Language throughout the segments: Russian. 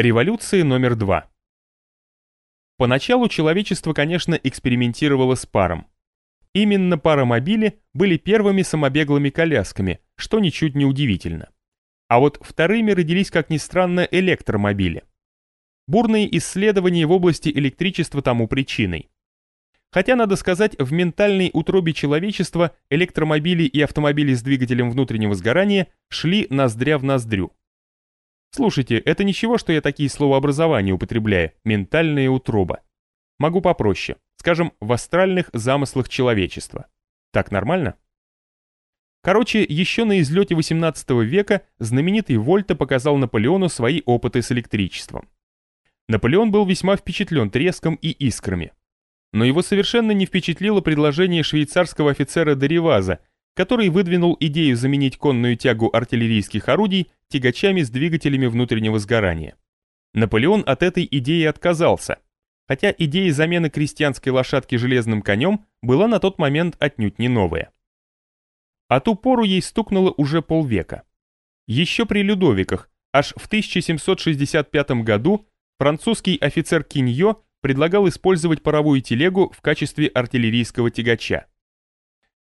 Революция номер два. Поначалу человечество, конечно, экспериментировало с паром. Именно паромобили были первыми самобеглыми колясками, что ничуть не удивительно. А вот вторыми родились, как ни странно, электромобили. Бурные исследования в области электричества тому причиной. Хотя, надо сказать, в ментальной утробе человечества электромобили и автомобили с двигателем внутреннего сгорания шли ноздря в ноздрю. Слушайте, это ничего, что я такие словообразования употребляю, ментальная утроба. Могу попроще, скажем, в астральных замыслах человечества. Так нормально? Короче, еще на излете 18 века знаменитый Вольта показал Наполеону свои опыты с электричеством. Наполеон был весьма впечатлен треском и искрами. Но его совершенно не впечатлило предложение швейцарского офицера Дериваза, который выдвинул идею заменить конную тягу артиллерийских орудий тягачами с двигателями внутреннего сгорания. Наполеон от этой идеи отказался, хотя идея замены крестьянской лошадки железным конем была на тот момент отнюдь не новая. А ту пору ей стукнуло уже полвека. Еще при Людовиках, аж в 1765 году, французский офицер Киньо предлагал использовать паровую телегу в качестве артиллерийского тягача.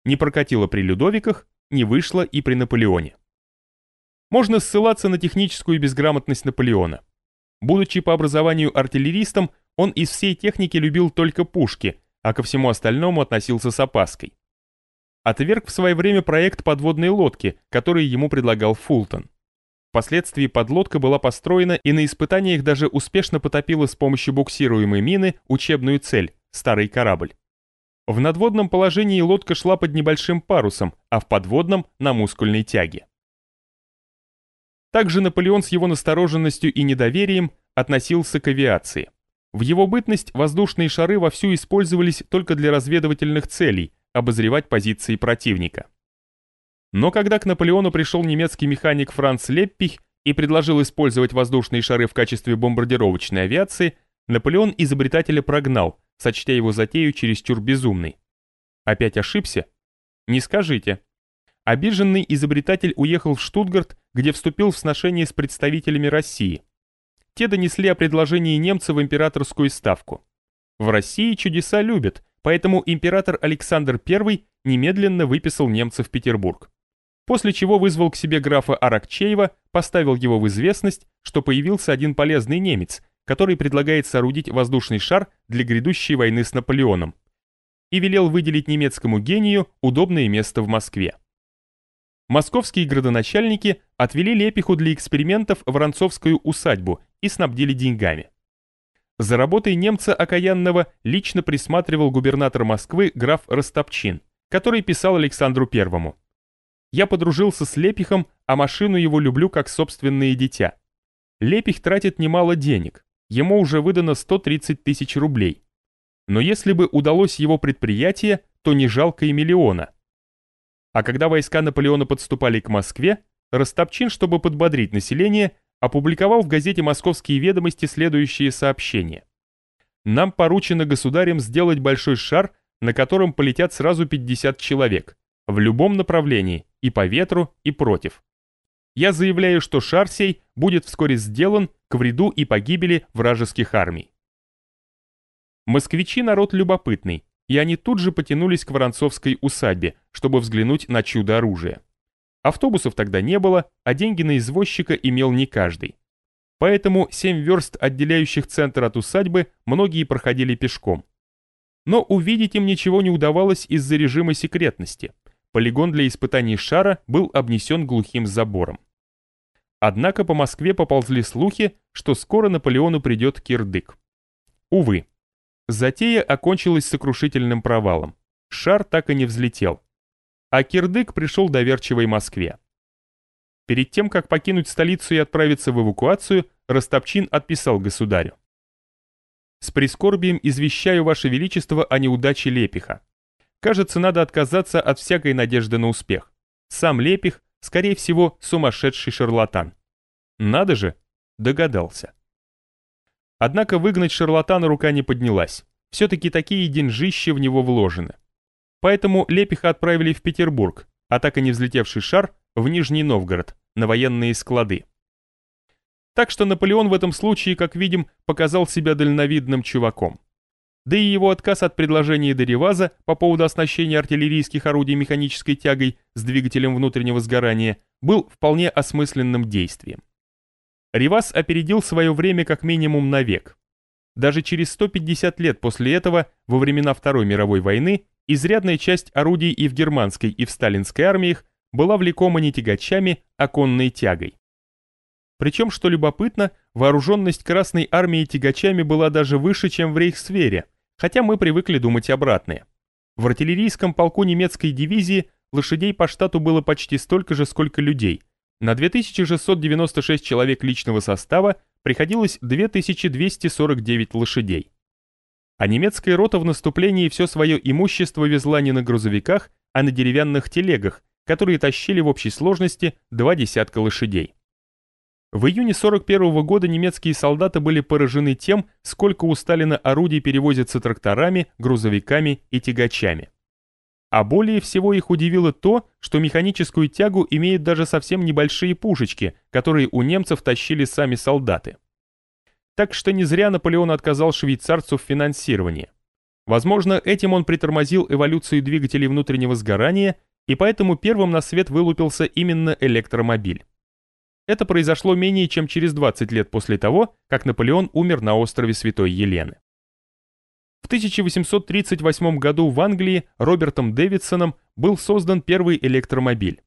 Не прокатило при Людовиках, не вышло и при Наполеоне. Можно ссылаться на техническую безграмотность Наполеона. Будучи по образованию артиллеристом, он из всей техники любил только пушки, а ко всему остальному относился с опаской отверг в свое время проект подводной лодки, который ему предлагал Фултон. Впоследствии подлодка была построена и на испытаниях даже успешно потопила с помощью буксируемой мины учебную цель – старый корабль. В надводном положении лодка шла под небольшим парусом, а в подводном – на мускульной тяге. Также Наполеон с его настороженностью и недоверием относился к авиации. В его бытность воздушные шары вовсю использовались только для разведывательных целей, обозревать позиции противника. Но когда к Наполеону пришел немецкий механик Франц Леппих и предложил использовать воздушные шары в качестве бомбардировочной авиации, Наполеон изобретателя прогнал, сочтя его затею чересчур безумной. Опять ошибся? Не скажите. Обиженный изобретатель уехал в Штутгарт, где вступил в сношение с представителями России. Те донесли о предложении немца в императорскую ставку. В России чудеса любят, поэтому император Александр I немедленно выписал немца в Петербург. После чего вызвал к себе графа Аракчеева, поставил его в известность, что появился один полезный немец, который предлагает соорудить воздушный шар для грядущей войны с Наполеоном, и велел выделить немецкому гению удобное место в Москве. Московские градоначальники отвели Лепиху для экспериментов в Воронцовскую усадьбу и снабдили деньгами. За работой немца окаянного лично присматривал губернатор Москвы граф Ростопчин, который писал Александру Первому. «Я подружился с Лепихом, а машину его люблю как собственное дитя. Лепих тратит немало денег, ему уже выдано 130 тысяч рублей. Но если бы удалось его предприятие, то не жалко и миллиона». А когда войска Наполеона подступали к Москве, Ростопчин, чтобы подбодрить население, опубликовал в газете «Московские ведомости» следующее сообщение. «Нам поручено государем сделать большой шар, на котором полетят сразу 50 человек, в любом направлении, и по ветру, и против. Я заявляю, что шар сей будет вскоре сделан к вреду и погибели вражеских армий». Москвичи народ любопытный, и они тут же потянулись к Воронцовской усадьбе, чтобы взглянуть на чудо оружия. Автобусов тогда не было, а деньги на извозчика имел не каждый. Поэтому семь верст, отделяющих центр от усадьбы, многие проходили пешком. Но увидеть им ничего не удавалось из-за режима секретности. Полигон для испытаний шара был обнесен глухим забором. Однако по Москве поползли слухи, что скоро Наполеону придет кирдык. Увы. Затея окончилась сокрушительным провалом. Шар так и не взлетел а Кирдык пришел доверчивой Москве. Перед тем, как покинуть столицу и отправиться в эвакуацию, Ростопчин отписал государю. «С прискорбием извещаю Ваше Величество о неудаче Лепиха. Кажется, надо отказаться от всякой надежды на успех. Сам Лепих, скорее всего, сумасшедший шарлатан. Надо же, догадался. Однако выгнать шарлатана рука не поднялась. Все-таки такие деньжища в него вложены. Поэтому Лепиха отправили в Петербург, а так и не взлетевший шар в Нижний Новгород, на военные склады. Так что Наполеон в этом случае, как видим, показал себя дальновидным чуваком. Да и его отказ от предложения Дереваза по поводу оснащения артиллерийских орудий механической тягой с двигателем внутреннего сгорания был вполне осмысленным действием. Ривас опередил свое время как минимум на век. Даже через 150 лет после этого, во времена Второй мировой войны, изрядная часть орудий и в германской, и в сталинской армиях была влекома не тягачами, а конной тягой. Причем, что любопытно, вооруженность Красной армии тягачами была даже выше, чем в Рейхсвере, хотя мы привыкли думать обратное. В артиллерийском полку немецкой дивизии лошадей по штату было почти столько же, сколько людей. На 2696 человек личного состава приходилось 2249 лошадей. А немецкая рота в наступлении все свое имущество везла не на грузовиках, а на деревянных телегах, которые тащили в общей сложности два десятка лошадей. В июне 41 года немецкие солдаты были поражены тем, сколько у Сталина орудий перевозится тракторами, грузовиками и тягачами. А более всего их удивило то, что механическую тягу имеют даже совсем небольшие пушечки, которые у немцев тащили сами солдаты. Так что не зря Наполеон отказал швейцарцу в финансировании. Возможно, этим он притормозил эволюцию двигателей внутреннего сгорания, и поэтому первым на свет вылупился именно электромобиль. Это произошло менее чем через 20 лет после того, как Наполеон умер на острове Святой Елены. В 1838 году в Англии Робертом Дэвидсоном был создан первый электромобиль.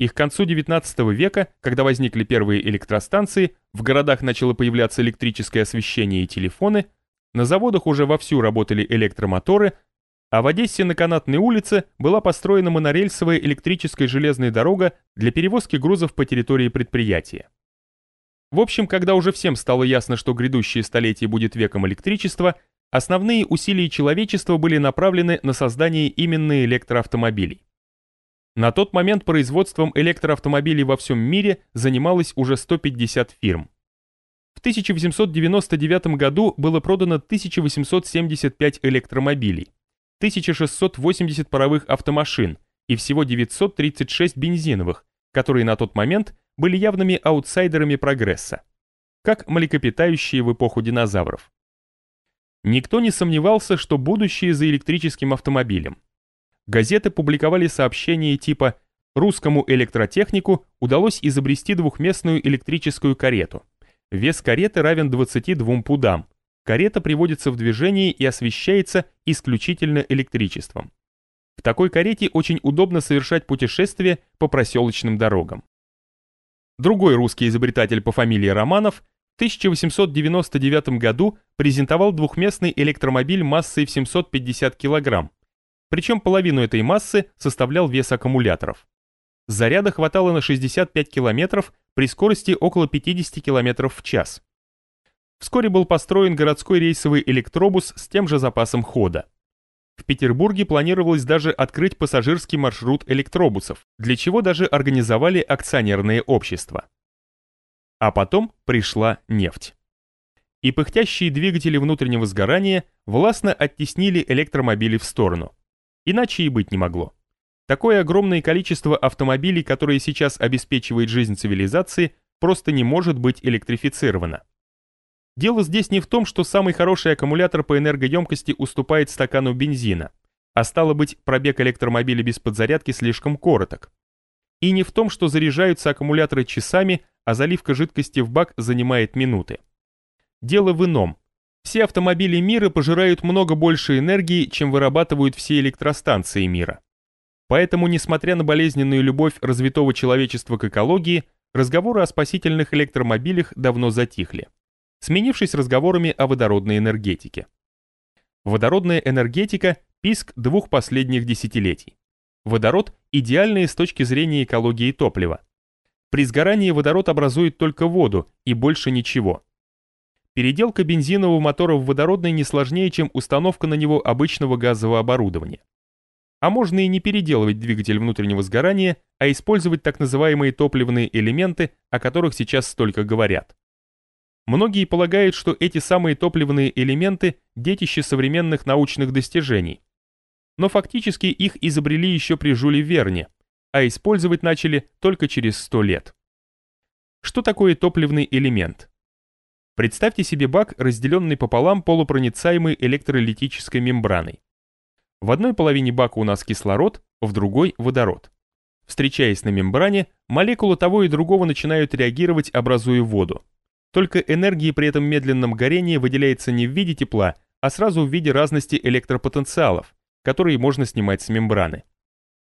И к концу XIX века, когда возникли первые электростанции, в городах начало появляться электрическое освещение и телефоны, на заводах уже вовсю работали электромоторы, а в Одессе на Канатной улице была построена монорельсовая электрическая железная дорога для перевозки грузов по территории предприятия. В общем, когда уже всем стало ясно, что грядущее столетие будет веком электричества, основные усилия человечества были направлены на создание именно электроавтомобилей. На тот момент производством электроавтомобилей во всем мире занималось уже 150 фирм. В 1899 году было продано 1875 электромобилей, 1680 паровых автомашин и всего 936 бензиновых, которые на тот момент были явными аутсайдерами прогресса, как млекопитающие в эпоху динозавров. Никто не сомневался, что будущее за электрическим автомобилем. Газеты публиковали сообщения типа «Русскому электротехнику удалось изобрести двухместную электрическую карету. Вес кареты равен 22 пудам, карета приводится в движение и освещается исключительно электричеством. В такой карете очень удобно совершать путешествия по проселочным дорогам. Другой русский изобретатель по фамилии Романов в 1899 году презентовал двухместный электромобиль массой в 750 кг, причем половину этой массы составлял вес аккумуляторов. Заряда хватало на 65 км при скорости около 50 км в час. Вскоре был построен городской рейсовый электробус с тем же запасом хода. В Петербурге планировалось даже открыть пассажирский маршрут электробусов, для чего даже организовали акционерные общества. А потом пришла нефть. И пыхтящие двигатели внутреннего сгорания властно оттеснили электромобили в сторону. Иначе и быть не могло. Такое огромное количество автомобилей, которое сейчас обеспечивает жизнь цивилизации, просто не может быть электрифицировано. Дело здесь не в том, что самый хороший аккумулятор по энергоемкости уступает стакану бензина, а стало быть, пробег электромобиля без подзарядки слишком короток. И не в том, что заряжаются аккумуляторы часами, а заливка жидкости в бак занимает минуты. Дело в ином. Все автомобили мира пожирают много больше энергии, чем вырабатывают все электростанции мира. Поэтому, несмотря на болезненную любовь развитого человечества к экологии, разговоры о спасительных электромобилях давно затихли сменившись разговорами о водородной энергетике. Водородная энергетика – писк двух последних десятилетий. Водород – идеальный с точки зрения экологии топлива. При сгорании водород образует только воду и больше ничего. Переделка бензинового мотора в водородный не сложнее, чем установка на него обычного газового оборудования. А можно и не переделывать двигатель внутреннего сгорания, а использовать так называемые топливные элементы, о которых сейчас столько говорят. Многие полагают, что эти самые топливные элементы – детище современных научных достижений. Но фактически их изобрели еще при Жюле Верне, а использовать начали только через 100 лет. Что такое топливный элемент? Представьте себе бак, разделенный пополам полупроницаемой электролитической мембраной. В одной половине бака у нас кислород, в другой – водород. Встречаясь на мембране, молекулы того и другого начинают реагировать, образуя воду. Только энергии при этом медленном горении выделяется не в виде тепла, а сразу в виде разности электропотенциалов, которые можно снимать с мембраны.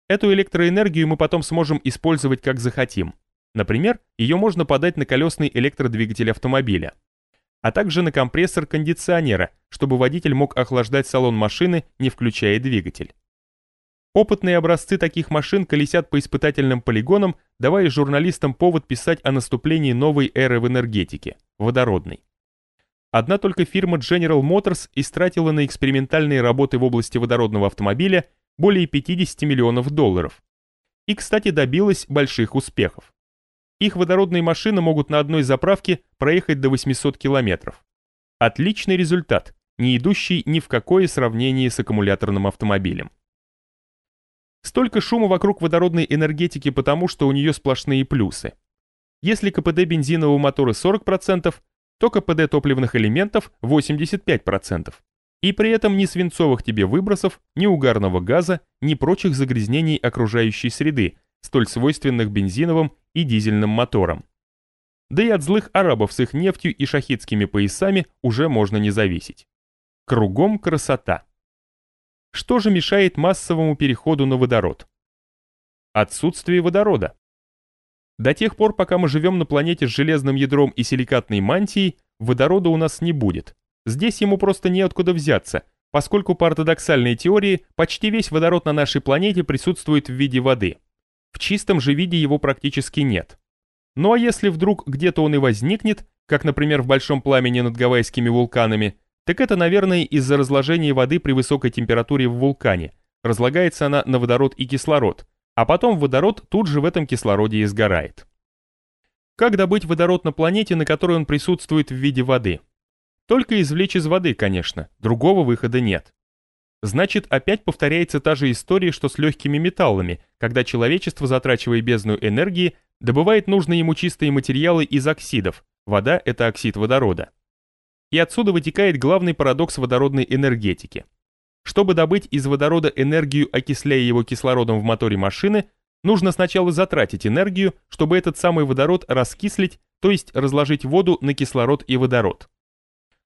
Эту электроэнергию мы потом сможем использовать как захотим. Например, ее можно подать на колесный электродвигатель автомобиля, а также на компрессор кондиционера, чтобы водитель мог охлаждать салон машины, не включая двигатель. Опытные образцы таких машин колесят по испытательным полигонам, давая журналистам повод писать о наступлении новой эры в энергетике – водородной. Одна только фирма General Motors истратила на экспериментальные работы в области водородного автомобиля более 50 миллионов долларов. И, кстати, добилась больших успехов. Их водородные машины могут на одной заправке проехать до 800 километров. Отличный результат, не идущий ни в какое сравнение с аккумуляторным автомобилем. Столько шума вокруг водородной энергетики потому, что у нее сплошные плюсы. Если КПД бензинового мотора 40%, то КПД топливных элементов 85%. И при этом ни свинцовых тебе выбросов, ни угарного газа, ни прочих загрязнений окружающей среды, столь свойственных бензиновым и дизельным моторам. Да и от злых арабов с их нефтью и шахидскими поясами уже можно не зависеть. Кругом красота. Что же мешает массовому переходу на водород? Отсутствие водорода. До тех пор, пока мы живем на планете с железным ядром и силикатной мантией, водорода у нас не будет. Здесь ему просто неоткуда взяться, поскольку по ортодоксальной теории почти весь водород на нашей планете присутствует в виде воды. В чистом же виде его практически нет. Ну а если вдруг где-то он и возникнет, как, например, в большом пламени над гавайскими вулканами, так это, наверное, из-за разложения воды при высокой температуре в вулкане. Разлагается она на водород и кислород, а потом водород тут же в этом кислороде и сгорает. Как добыть водород на планете, на которой он присутствует в виде воды? Только извлечь из воды, конечно, другого выхода нет. Значит, опять повторяется та же история, что с легкими металлами, когда человечество, затрачивая бездну энергии, добывает нужные ему чистые материалы из оксидов, вода – это оксид водорода. И отсюда вытекает главный парадокс водородной энергетики – чтобы добыть из водорода энергию, окисляя его кислородом в моторе машины, нужно сначала затратить энергию, чтобы этот самый водород раскислить, то есть разложить воду на кислород и водород.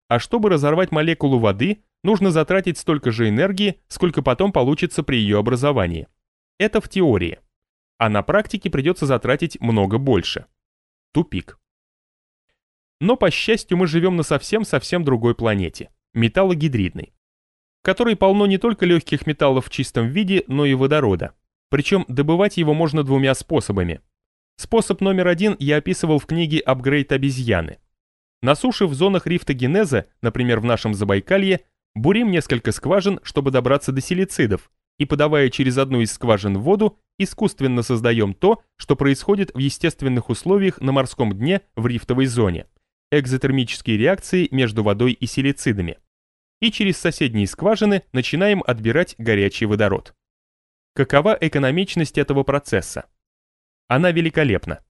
А чтобы разорвать молекулу воды, нужно затратить столько же энергии, сколько потом получится при ее образовании. Это в теории. А на практике придется затратить много больше. Тупик. Но, по счастью, мы живем на совсем-совсем другой планете, металлогидридной которой полно не только легких металлов в чистом виде, но и водорода. Причем добывать его можно двумя способами. Способ номер один я описывал в книге «Апгрейд обезьяны». На суше в зонах рифтогенеза, например, в нашем Забайкалье, бурим несколько скважин, чтобы добраться до силицидов, и подавая через одну из скважин воду, искусственно создаем то, что происходит в естественных условиях на морском дне в рифтовой зоне – экзотермические реакции между водой и силицидами и через соседние скважины начинаем отбирать горячий водород. Какова экономичность этого процесса? Она великолепна.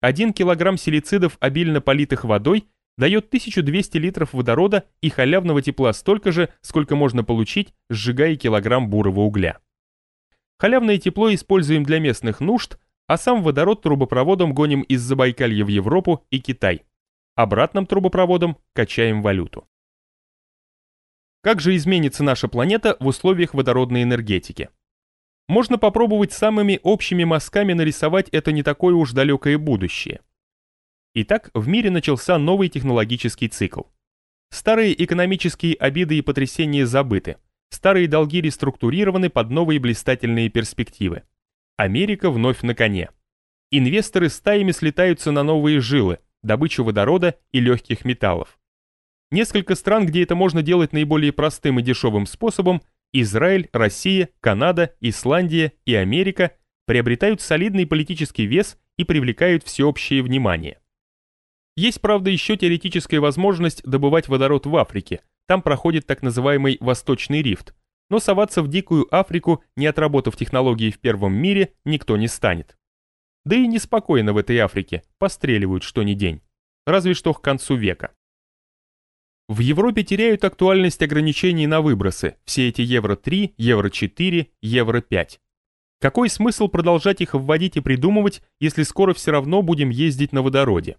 1 килограмм силицидов, обильно политых водой, дает 1200 литров водорода и халявного тепла столько же, сколько можно получить, сжигая килограмм бурого угля. Халявное тепло используем для местных нужд, а сам водород трубопроводом гоним из Забайкалья в Европу и Китай. Обратным трубопроводом качаем валюту. Как же изменится наша планета в условиях водородной энергетики? Можно попробовать самыми общими мазками нарисовать это не такое уж далекое будущее. Итак, в мире начался новый технологический цикл. Старые экономические обиды и потрясения забыты. Старые долги реструктурированы под новые блистательные перспективы. Америка вновь на коне. Инвесторы стаями слетаются на новые жилы, добычу водорода и легких металлов. Несколько стран, где это можно делать наиболее простым и дешевым способом, Израиль, Россия, Канада, Исландия и Америка, приобретают солидный политический вес и привлекают всеобщее внимание. Есть, правда, еще теоретическая возможность добывать водород в Африке, там проходит так называемый «восточный рифт», но соваться в дикую Африку, не отработав технологии в первом мире, никто не станет. Да и неспокойно в этой Африке, постреливают что ни день. Разве что к концу века. В Европе теряют актуальность ограничений на выбросы, все эти Евро-3, Евро-4, Евро-5. Какой смысл продолжать их вводить и придумывать, если скоро все равно будем ездить на водороде?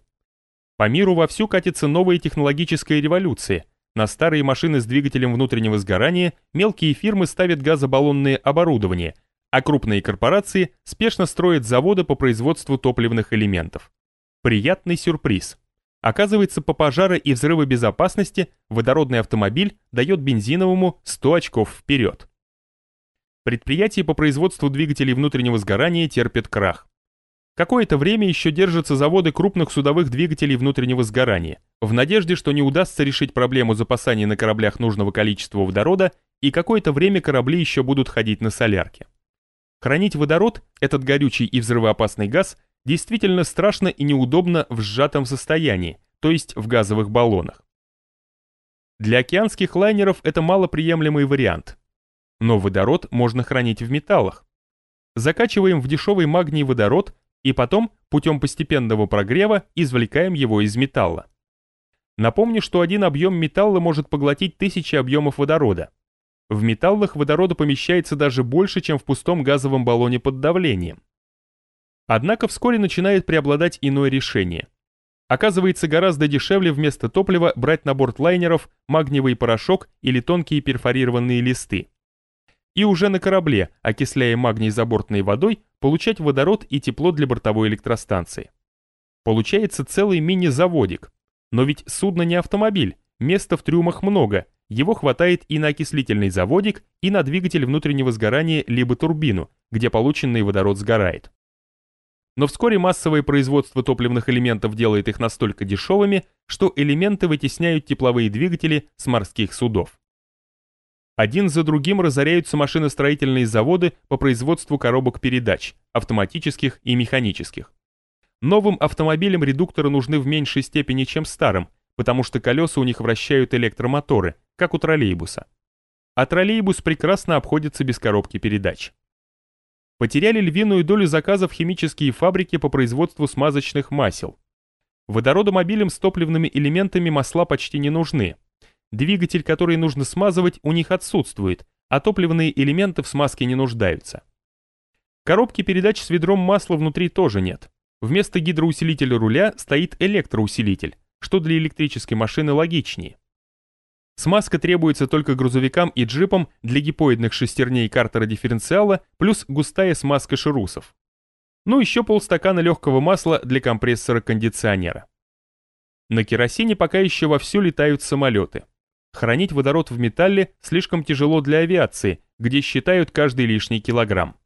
По миру вовсю катится новая технологическая революция. На старые машины с двигателем внутреннего сгорания мелкие фирмы ставят газобаллонные оборудования, а крупные корпорации спешно строят заводы по производству топливных элементов. Приятный сюрприз. Оказывается, по пожары и взрывы безопасности водородный автомобиль дает бензиновому 100 очков вперед. Предприятия по производству двигателей внутреннего сгорания терпят крах. Какое-то время еще держатся заводы крупных судовых двигателей внутреннего сгорания, в надежде, что не удастся решить проблему запасания на кораблях нужного количества водорода, и какое-то время корабли еще будут ходить на солярке. Хранить водород, этот горючий и взрывоопасный газ, действительно страшно и неудобно в сжатом состоянии, то есть в газовых баллонах. Для океанских лайнеров это малоприемлемый вариант. Но водород можно хранить в металлах. Закачиваем в дешевый магний водород и потом, путем постепенного прогрева, извлекаем его из металла. Напомню, что один объем металла может поглотить тысячи объемов водорода. В металлах водорода помещается даже больше, чем в пустом газовом баллоне под давлением. Однако вскоре начинает преобладать иное решение. Оказывается гораздо дешевле вместо топлива брать на борт лайнеров магниевый порошок или тонкие перфорированные листы. И уже на корабле, окисляя магний забортной водой, получать водород и тепло для бортовой электростанции. Получается целый мини-заводик. Но ведь судно не автомобиль, места в трюмах много, его хватает и на окислительный заводик, и на двигатель внутреннего сгорания либо турбину, где полученный водород сгорает. Но вскоре массовое производство топливных элементов делает их настолько дешевыми, что элементы вытесняют тепловые двигатели с морских судов. Один за другим разоряются машиностроительные заводы по производству коробок передач, автоматических и механических. Новым автомобилям редукторы нужны в меньшей степени, чем старым, потому что колеса у них вращают электромоторы, как у троллейбуса. А троллейбус прекрасно обходится без коробки передач потеряли львиную долю заказов химические фабрики по производству смазочных масел. Водородомобилям с топливными элементами масла почти не нужны. Двигатель, который нужно смазывать, у них отсутствует, а топливные элементы в смазке не нуждаются. Коробки передач с ведром масла внутри тоже нет. Вместо гидроусилителя руля стоит электроусилитель, что для электрической машины логичнее. Смазка требуется только грузовикам и джипам для гипоидных шестерней картера дифференциала плюс густая смазка ширусов. Ну еще полстакана легкого масла для компрессора кондиционера. На керосине пока еще вовсю летают самолеты. Хранить водород в металле слишком тяжело для авиации, где считают каждый лишний килограмм.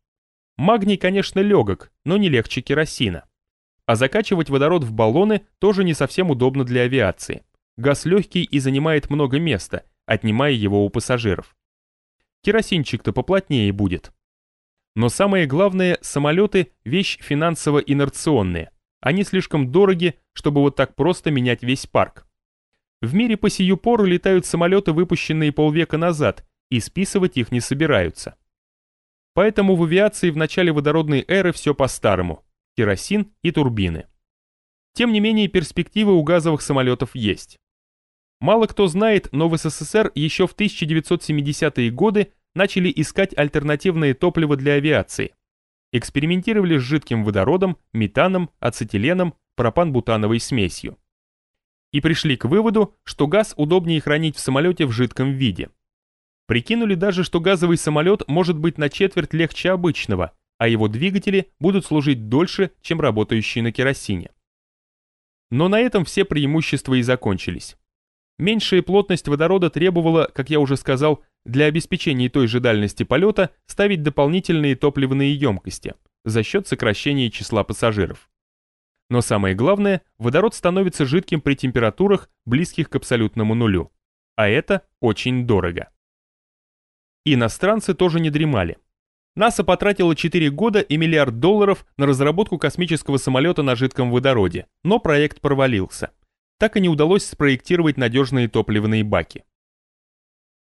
Магний, конечно, легок, но не легче керосина. А закачивать водород в баллоны тоже не совсем удобно для авиации. Газ легкий и занимает много места, отнимая его у пассажиров. Керосинчик-то поплотнее будет. Но самое главное, самолеты – вещь финансово-инерционная. Они слишком дороги, чтобы вот так просто менять весь парк. В мире по сию пору летают самолеты, выпущенные полвека назад, и списывать их не собираются. Поэтому в авиации в начале водородной эры все по-старому – керосин и турбины. Тем не менее, перспективы у газовых самолетов есть. Мало кто знает, но в СССР еще в 1970-е годы начали искать альтернативное топливо для авиации. Экспериментировали с жидким водородом, метаном, ацетиленом, пропан-бутановой смесью. И пришли к выводу, что газ удобнее хранить в самолете в жидком виде. Прикинули даже, что газовый самолет может быть на четверть легче обычного, а его двигатели будут служить дольше, чем работающие на керосине. Но на этом все преимущества и закончились. Меньшая плотность водорода требовала, как я уже сказал, для обеспечения той же дальности полета ставить дополнительные топливные емкости за счет сокращения числа пассажиров. Но самое главное, водород становится жидким при температурах, близких к абсолютному нулю. А это очень дорого. Иностранцы тоже не дремали. НАСА потратила 4 года и миллиард долларов на разработку космического самолета на жидком водороде, но проект провалился так и не удалось спроектировать надежные топливные баки.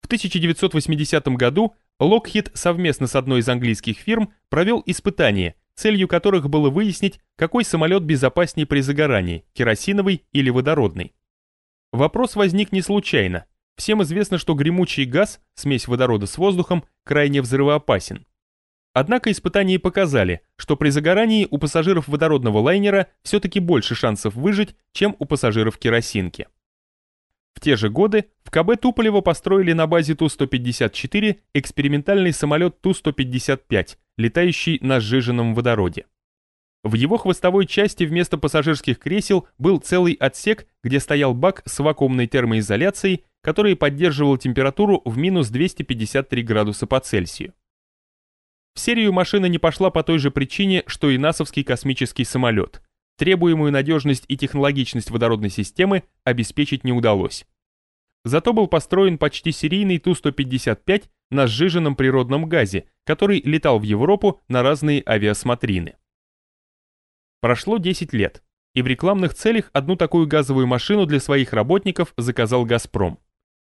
В 1980 году Lockheed совместно с одной из английских фирм провел испытание, целью которых было выяснить, какой самолет безопаснее при загорании, керосиновый или водородный. Вопрос возник не случайно. Всем известно, что гремучий газ, смесь водорода с воздухом, крайне взрывоопасен. Однако испытания показали, что при загорании у пассажиров водородного лайнера все-таки больше шансов выжить, чем у пассажиров керосинки. В те же годы в КБ Туполева построили на базе Ту-154 экспериментальный самолет Ту-155, летающий на сжиженном водороде. В его хвостовой части вместо пассажирских кресел был целый отсек, где стоял бак с вакуумной термоизоляцией, который поддерживал температуру в минус 253 градуса по Цельсию. В серию машина не пошла по той же причине, что и НАСовский космический самолет. Требуемую надежность и технологичность водородной системы обеспечить не удалось. Зато был построен почти серийный Ту-155 на сжиженном природном газе, который летал в Европу на разные авиасмотрины. Прошло 10 лет, и в рекламных целях одну такую газовую машину для своих работников заказал «Газпром».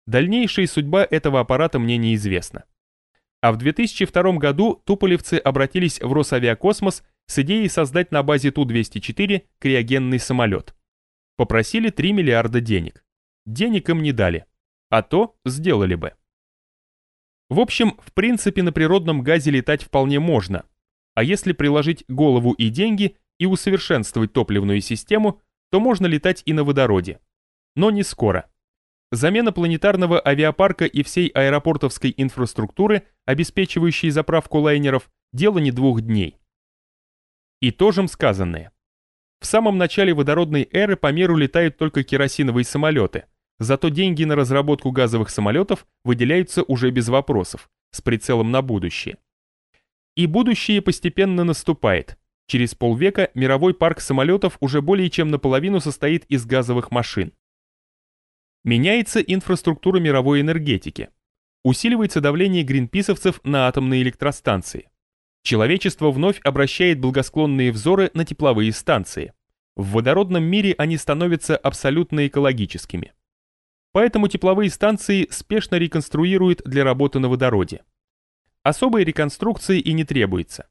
Дальнейшая судьба этого аппарата мне неизвестна. А в 2002 году туполевцы обратились в Росавиакосмос с идеей создать на базе Ту-204 криогенный самолет. Попросили 3 миллиарда денег. Денег им не дали. А то сделали бы. В общем, в принципе на природном газе летать вполне можно. А если приложить голову и деньги и усовершенствовать топливную систему, то можно летать и на водороде. Но не скоро. Замена планетарного авиапарка и всей аэропортовской инфраструктуры, обеспечивающей заправку лайнеров, дело не двух дней. Итожим сказанное. В самом начале водородной эры по миру летают только керосиновые самолеты, зато деньги на разработку газовых самолетов выделяются уже без вопросов, с прицелом на будущее. И будущее постепенно наступает. Через полвека мировой парк самолетов уже более чем наполовину состоит из газовых машин. Меняется инфраструктура мировой энергетики. Усиливается давление гринписовцев на атомные электростанции. Человечество вновь обращает благосклонные взоры на тепловые станции. В водородном мире они становятся абсолютно экологическими. Поэтому тепловые станции спешно реконструируют для работы на водороде. Особой реконструкции и не требуется.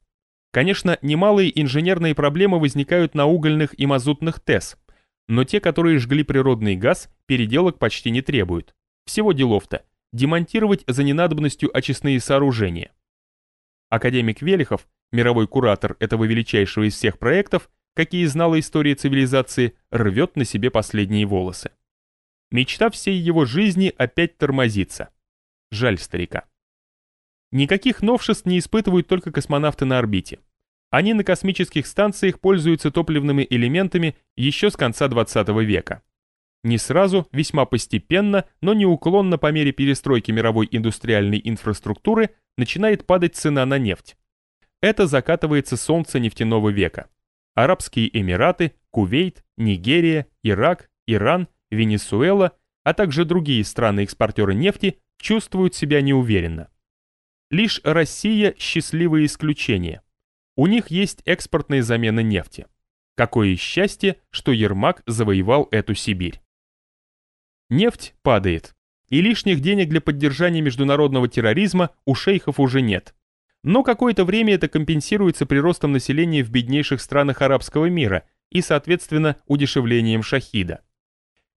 Конечно, немалые инженерные проблемы возникают на угольных и мазутных ТЭС, но те, которые жгли природный газ, переделок почти не требуют. Всего делов-то. Демонтировать за ненадобностью очистные сооружения. Академик Велихов, мировой куратор этого величайшего из всех проектов, какие знала история цивилизации, рвет на себе последние волосы. Мечта всей его жизни опять тормозится. Жаль старика. Никаких новшеств не испытывают только космонавты на орбите. Они на космических станциях пользуются топливными элементами еще с конца 20 века. Не сразу, весьма постепенно, но неуклонно по мере перестройки мировой индустриальной инфраструктуры начинает падать цена на нефть. Это закатывается солнце нефтяного века. Арабские Эмираты, Кувейт, Нигерия, Ирак, Иран, Венесуэла, а также другие страны-экспортеры нефти чувствуют себя неуверенно. Лишь Россия – счастливое исключение. У них есть экспортные замены нефти. Какое счастье, что Ермак завоевал эту Сибирь. Нефть падает, и лишних денег для поддержания международного терроризма у шейхов уже нет. Но какое-то время это компенсируется приростом населения в беднейших странах арабского мира и, соответственно, удешевлением шахида.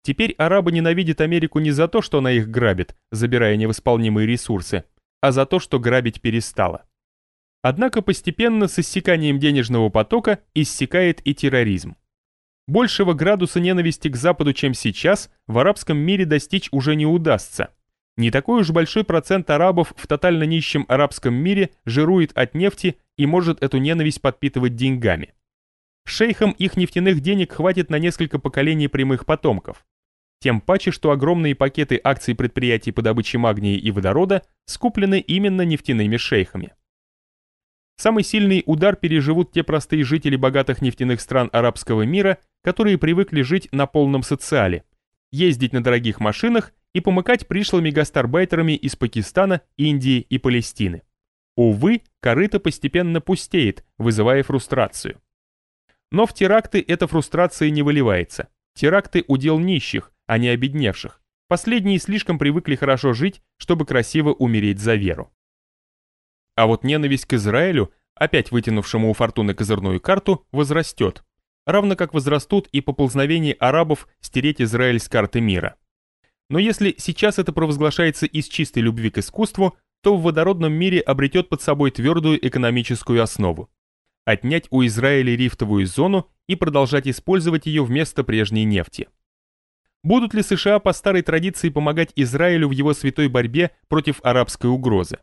Теперь арабы ненавидят Америку не за то, что она их грабит, забирая невосполнимые ресурсы, а за то, что грабить перестала. Однако постепенно с иссяканием денежного потока иссякает и терроризм. Большего градуса ненависти к Западу, чем сейчас, в арабском мире достичь уже не удастся. Не такой уж большой процент арабов в тотально нищем арабском мире жирует от нефти и может эту ненависть подпитывать деньгами. Шейхам их нефтяных денег хватит на несколько поколений прямых потомков. Тем паче, что огромные пакеты акций предприятий по добыче магния и водорода скуплены именно нефтяными шейхами. Самый сильный удар переживут те простые жители богатых нефтяных стран арабского мира, которые привыкли жить на полном социале, ездить на дорогих машинах и помыкать пришлыми гастарбайтерами из Пакистана, Индии и Палестины. Увы, корыто постепенно пустеет, вызывая фрустрацию. Но в теракты эта фрустрация не выливается. Теракты удел нищих, а не обедневших. Последние слишком привыкли хорошо жить, чтобы красиво умереть за веру. А вот ненависть к Израилю, опять вытянувшему у фортуны козырную карту, возрастет, равно как возрастут и поползновения арабов стереть Израиль с карты мира. Но если сейчас это провозглашается из чистой любви к искусству, то в водородном мире обретет под собой твердую экономическую основу. Отнять у Израиля рифтовую зону и продолжать использовать ее вместо прежней нефти. Будут ли США по старой традиции помогать Израилю в его святой борьбе против арабской угрозы?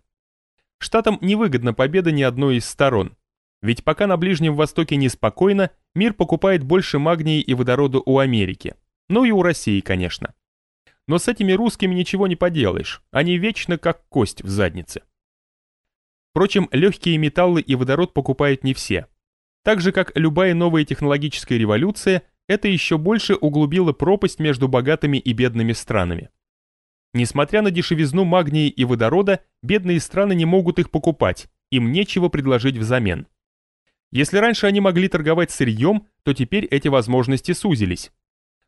Штатам невыгодна победа ни одной из сторон. Ведь пока на Ближнем Востоке неспокойно, мир покупает больше магния и водорода у Америки. Ну и у России, конечно. Но с этими русскими ничего не поделаешь, они вечно как кость в заднице. Впрочем, легкие металлы и водород покупают не все. Так же, как любая новая технологическая революция, это еще больше углубило пропасть между богатыми и бедными странами. Несмотря на дешевизну магния и водорода, бедные страны не могут их покупать, им нечего предложить взамен. Если раньше они могли торговать сырьем, то теперь эти возможности сузились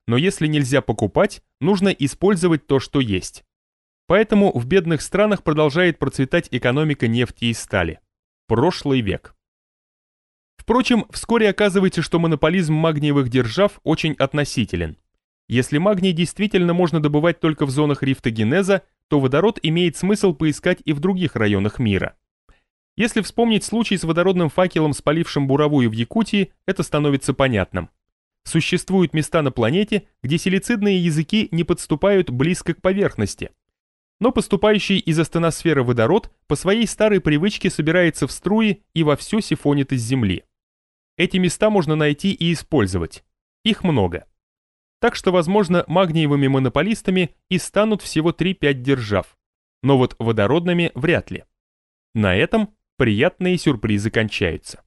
но если нельзя покупать, нужно использовать то, что есть. Поэтому в бедных странах продолжает процветать экономика нефти и стали. Прошлый век. Впрочем, вскоре оказывается, что монополизм магниевых держав очень относителен. Если магний действительно можно добывать только в зонах рифтогенеза, то водород имеет смысл поискать и в других районах мира. Если вспомнить случай с водородным факелом, спалившим буровую в Якутии, это становится понятным. Существуют места на планете, где силицидные языки не подступают близко к поверхности. Но поступающий из астеносферы водород по своей старой привычке собирается в струи и вовсю сифонит из Земли. Эти места можно найти и использовать. Их много. Так что, возможно, магниевыми монополистами и станут всего 3-5 держав. Но вот водородными вряд ли. На этом приятные сюрпризы кончаются.